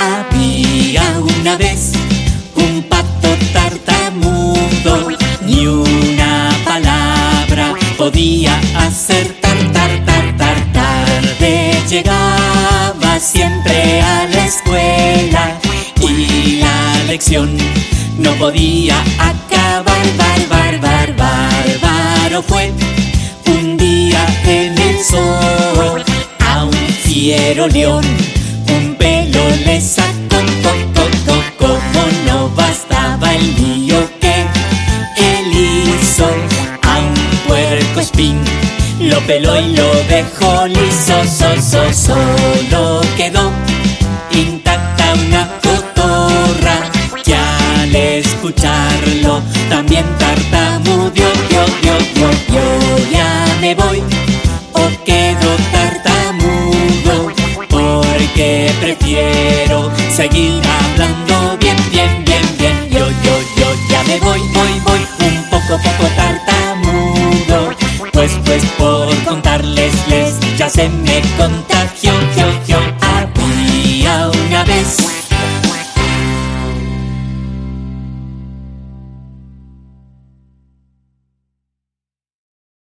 Había una vez un pato tartamudo, ni una palabra podía hacer tar tar tar tar tarde no podía acabar bar bar bar fue un día en el sol. A un fiero león un pelo le sacó co, co, co, como no bastaba el lío que él hizo. A un puerco espín lo peló y lo dejó liso so, so, solo quedó intacta una cotorra escucharlo. También tartamudeó yo, yo, yo, yo ya me voy. O quedo tartamudo porque prefiero seguir hablando bien, bien, bien, bien. Yo, yo, yo ya me voy, voy, voy un poco, poco tartamudo. Pues, pues por contarles, les ya se me contagió